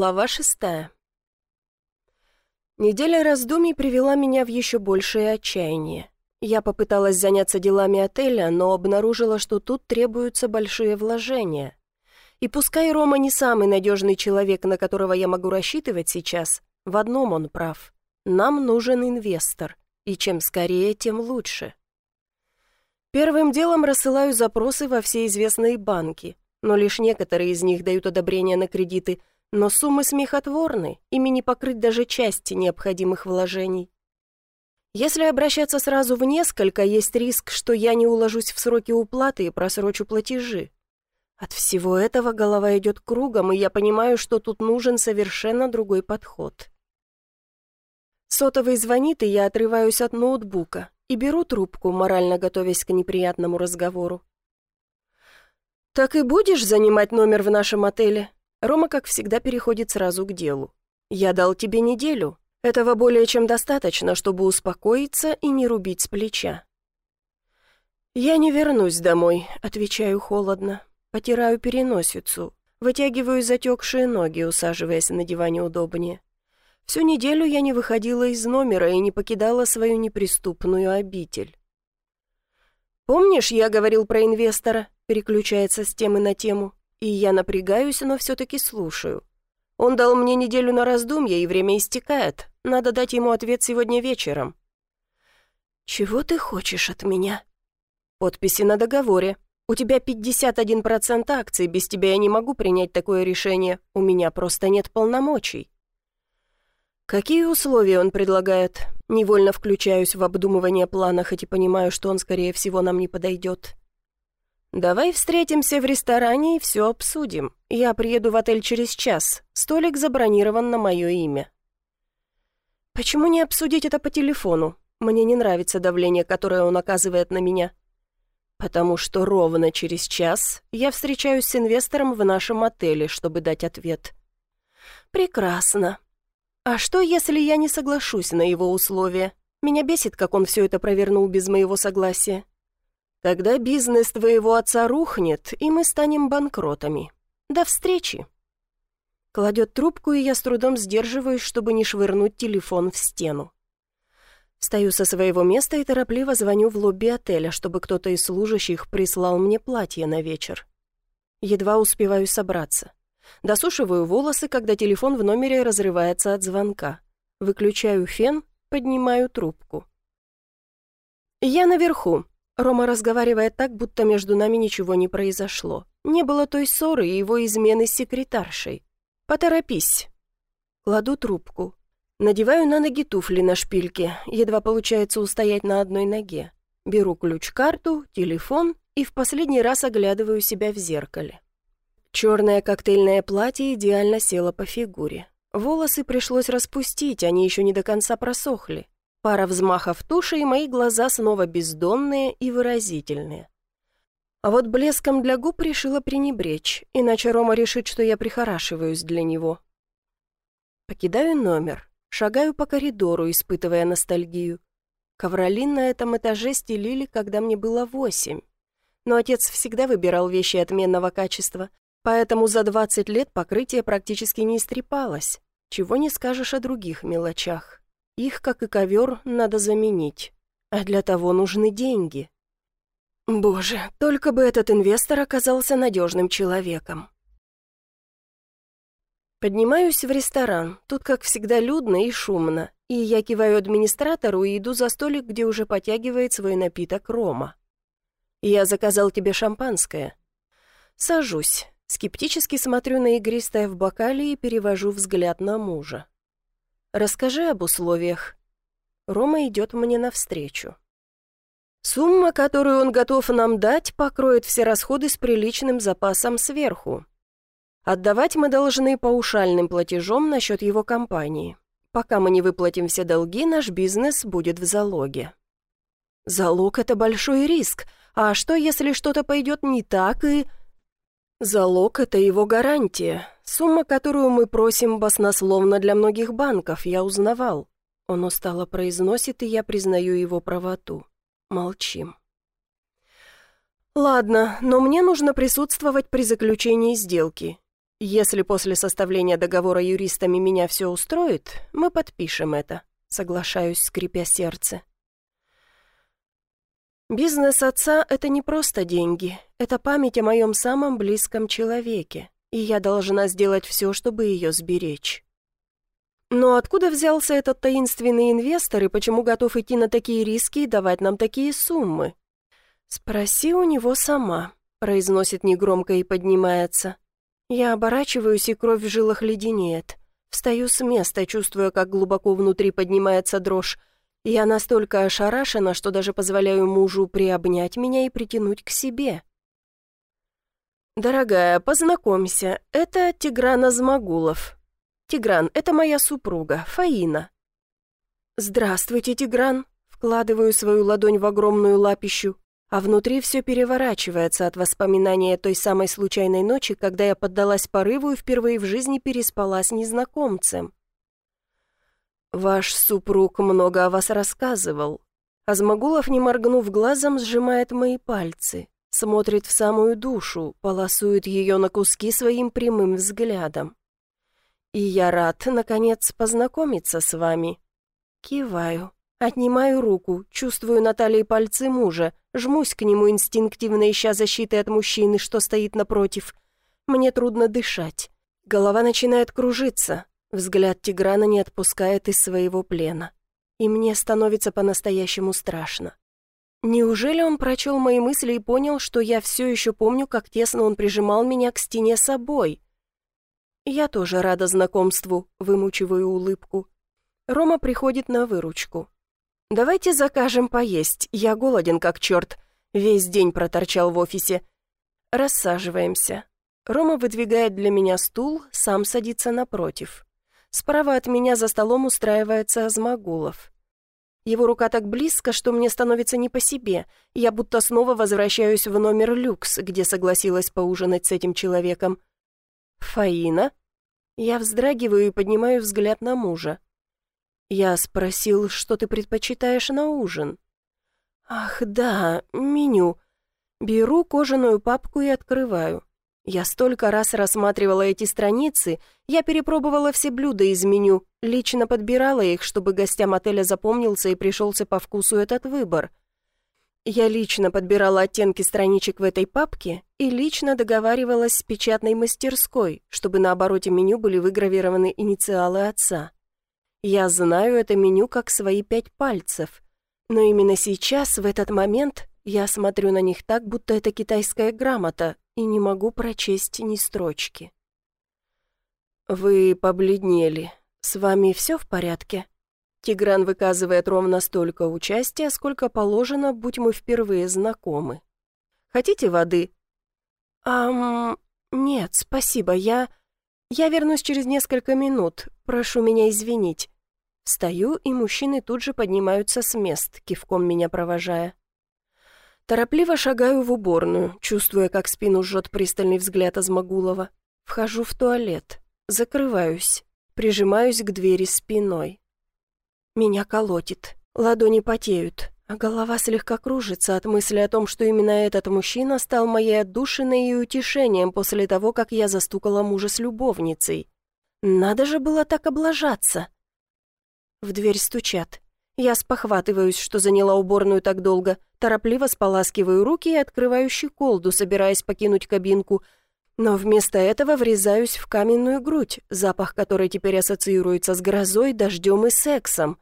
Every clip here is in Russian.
Глава шестая. Неделя раздумий привела меня в еще большее отчаяние. Я попыталась заняться делами отеля, но обнаружила, что тут требуются большие вложения. И пускай Рома не самый надежный человек, на которого я могу рассчитывать сейчас, в одном он прав. Нам нужен инвестор, и чем скорее, тем лучше. Первым делом рассылаю запросы во все известные банки, но лишь некоторые из них дают одобрение на кредиты – но суммы смехотворны, ими не покрыть даже части необходимых вложений. Если обращаться сразу в несколько, есть риск, что я не уложусь в сроки уплаты и просрочу платежи. От всего этого голова идет кругом, и я понимаю, что тут нужен совершенно другой подход. Сотовый звонит, и я отрываюсь от ноутбука и беру трубку, морально готовясь к неприятному разговору. «Так и будешь занимать номер в нашем отеле?» Рома, как всегда, переходит сразу к делу. «Я дал тебе неделю. Этого более чем достаточно, чтобы успокоиться и не рубить с плеча». «Я не вернусь домой», — отвечаю холодно. Потираю переносицу, вытягиваю затекшие ноги, усаживаясь на диване удобнее. Всю неделю я не выходила из номера и не покидала свою неприступную обитель. «Помнишь, я говорил про инвестора?» переключается с темы на тему. И я напрягаюсь, но все-таки слушаю. Он дал мне неделю на раздумье, и время истекает. Надо дать ему ответ сегодня вечером. «Чего ты хочешь от меня?» «Подписи на договоре. У тебя 51% акций, без тебя я не могу принять такое решение. У меня просто нет полномочий». «Какие условия он предлагает?» Невольно включаюсь в обдумывание плана, хоть и понимаю, что он, скорее всего, нам не подойдет. «Давай встретимся в ресторане и все обсудим. Я приеду в отель через час. Столик забронирован на мое имя». «Почему не обсудить это по телефону? Мне не нравится давление, которое он оказывает на меня». «Потому что ровно через час я встречаюсь с инвестором в нашем отеле, чтобы дать ответ». «Прекрасно. А что, если я не соглашусь на его условия? Меня бесит, как он все это провернул без моего согласия». Тогда бизнес твоего отца рухнет, и мы станем банкротами. До встречи!» Кладет трубку, и я с трудом сдерживаюсь, чтобы не швырнуть телефон в стену. Стою со своего места и торопливо звоню в лобби отеля, чтобы кто-то из служащих прислал мне платье на вечер. Едва успеваю собраться. Досушиваю волосы, когда телефон в номере разрывается от звонка. Выключаю фен, поднимаю трубку. «Я наверху. Рома разговаривает так, будто между нами ничего не произошло. Не было той ссоры и его измены с секретаршей. Поторопись. Кладу трубку. Надеваю на ноги туфли на шпильке, едва получается устоять на одной ноге. Беру ключ-карту, телефон и в последний раз оглядываю себя в зеркале. Черное коктейльное платье идеально село по фигуре. Волосы пришлось распустить, они еще не до конца просохли. Пара взмахов туши, и мои глаза снова бездонные и выразительные. А вот блеском для губ решила пренебречь, иначе Рома решит, что я прихорашиваюсь для него. Покидаю номер, шагаю по коридору, испытывая ностальгию. Ковролин на этом этаже стелили, когда мне было восемь. Но отец всегда выбирал вещи отменного качества, поэтому за двадцать лет покрытие практически не истрепалось. Чего не скажешь о других мелочах. Их, как и ковер, надо заменить. А для того нужны деньги. Боже, только бы этот инвестор оказался надежным человеком. Поднимаюсь в ресторан. Тут, как всегда, людно и шумно. И я киваю администратору и иду за столик, где уже потягивает свой напиток Рома. «Я заказал тебе шампанское». Сажусь. Скептически смотрю на игристое в бокале и перевожу взгляд на мужа. Расскажи об условиях». Рома идет мне навстречу. Сумма, которую он готов нам дать, покроет все расходы с приличным запасом сверху. Отдавать мы должны паушальным платежом на счет его компании. Пока мы не выплатим все долги, наш бизнес будет в залоге. Залог — это большой риск. А что, если что-то пойдет не так и... Залог — это его гарантия. Сумма, которую мы просим, баснословно для многих банков, я узнавал. Он устало произносит, и я признаю его правоту. Молчим. Ладно, но мне нужно присутствовать при заключении сделки. Если после составления договора юристами меня все устроит, мы подпишем это. Соглашаюсь, скрипя сердце. Бизнес отца — это не просто деньги, это память о моем самом близком человеке, и я должна сделать все, чтобы ее сберечь. Но откуда взялся этот таинственный инвестор и почему готов идти на такие риски и давать нам такие суммы? Спроси у него сама, произносит негромко и поднимается. Я оборачиваюсь, и кровь в жилах леденеет. Встаю с места, чувствуя, как глубоко внутри поднимается дрожь, я настолько ошарашена, что даже позволяю мужу приобнять меня и притянуть к себе. «Дорогая, познакомься, это Тигран Азмагулов. Тигран, это моя супруга, Фаина». «Здравствуйте, Тигран», вкладываю свою ладонь в огромную лапищу, а внутри все переворачивается от воспоминания той самой случайной ночи, когда я поддалась порыву и впервые в жизни переспала с незнакомцем. «Ваш супруг много о вас рассказывал». Азмагулов, не моргнув глазом, сжимает мои пальцы, смотрит в самую душу, полосует ее на куски своим прямым взглядом. «И я рад, наконец, познакомиться с вами». Киваю, отнимаю руку, чувствую на талии пальцы мужа, жмусь к нему инстинктивно, ища защиты от мужчины, что стоит напротив. Мне трудно дышать. Голова начинает кружиться, Взгляд Тиграна не отпускает из своего плена. И мне становится по-настоящему страшно. Неужели он прочел мои мысли и понял, что я все еще помню, как тесно он прижимал меня к стене собой? Я тоже рада знакомству, вымучиваю улыбку. Рома приходит на выручку. «Давайте закажем поесть, я голоден как черт. Весь день проторчал в офисе. Рассаживаемся. Рома выдвигает для меня стул, сам садится напротив. Справа от меня за столом устраивается Азмагулов. Его рука так близко, что мне становится не по себе. Я будто снова возвращаюсь в номер люкс, где согласилась поужинать с этим человеком. «Фаина?» Я вздрагиваю и поднимаю взгляд на мужа. Я спросил, что ты предпочитаешь на ужин. «Ах, да, меню». Беру кожаную папку и открываю. Я столько раз рассматривала эти страницы, я перепробовала все блюда из меню, лично подбирала их, чтобы гостям отеля запомнился и пришелся по вкусу этот выбор. Я лично подбирала оттенки страничек в этой папке и лично договаривалась с печатной мастерской, чтобы на обороте меню были выгравированы инициалы отца. Я знаю это меню как свои пять пальцев, но именно сейчас, в этот момент, я смотрю на них так, будто это китайская грамота, и не могу прочесть ни строчки. «Вы побледнели. С вами все в порядке?» Тигран выказывает ровно столько участия, сколько положено, будь мы впервые знакомы. «Хотите воды?» «Ам... Нет, спасибо, я... Я вернусь через несколько минут. Прошу меня извинить». Встаю, и мужчины тут же поднимаются с мест, кивком меня провожая. Торопливо шагаю в уборную, чувствуя, как спину жжет пристальный взгляд Азмагулова. Вхожу в туалет, закрываюсь, прижимаюсь к двери спиной. Меня колотит, ладони потеют, а голова слегка кружится от мысли о том, что именно этот мужчина стал моей отдушиной и утешением после того, как я застукала мужа с любовницей. Надо же было так облажаться. В дверь стучат. Я спохватываюсь, что заняла уборную так долго, торопливо споласкиваю руки и открываю щеколду, собираясь покинуть кабинку, но вместо этого врезаюсь в каменную грудь, запах которой теперь ассоциируется с грозой, дождем и сексом.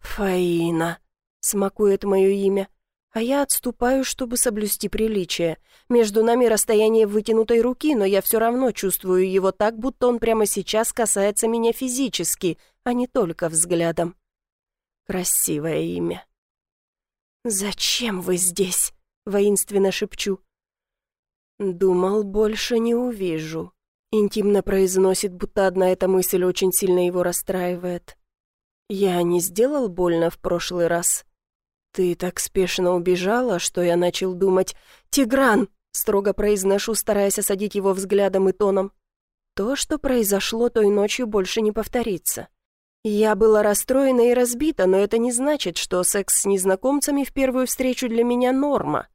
«Фаина», — смакует мое имя, а я отступаю, чтобы соблюсти приличие. Между нами расстояние вытянутой руки, но я все равно чувствую его так, будто он прямо сейчас касается меня физически, а не только взглядом. Красивое имя. «Зачем вы здесь?» — воинственно шепчу. «Думал, больше не увижу», — интимно произносит, будто одна эта мысль очень сильно его расстраивает. «Я не сделал больно в прошлый раз. Ты так спешно убежала, что я начал думать «Тигран!» — строго произношу, стараясь осадить его взглядом и тоном. «То, что произошло той ночью, больше не повторится. Я была расстроена и разбита, но это не значит, что секс с незнакомцами в первую встречу для меня норма.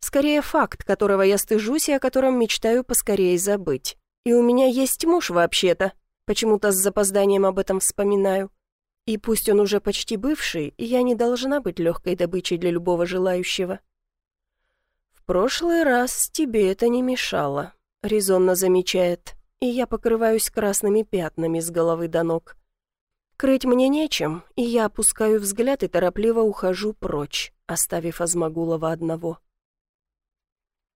Скорее факт, которого я стыжусь и о котором мечтаю поскорее забыть. И у меня есть муж вообще-то. Почему-то с запозданием об этом вспоминаю. И пусть он уже почти бывший, я не должна быть легкой добычей для любого желающего. В прошлый раз тебе это не мешало, резонно замечает, и я покрываюсь красными пятнами с головы до ног. Крыть мне нечем, и я опускаю взгляд и торопливо ухожу прочь, оставив Азмагулова одного.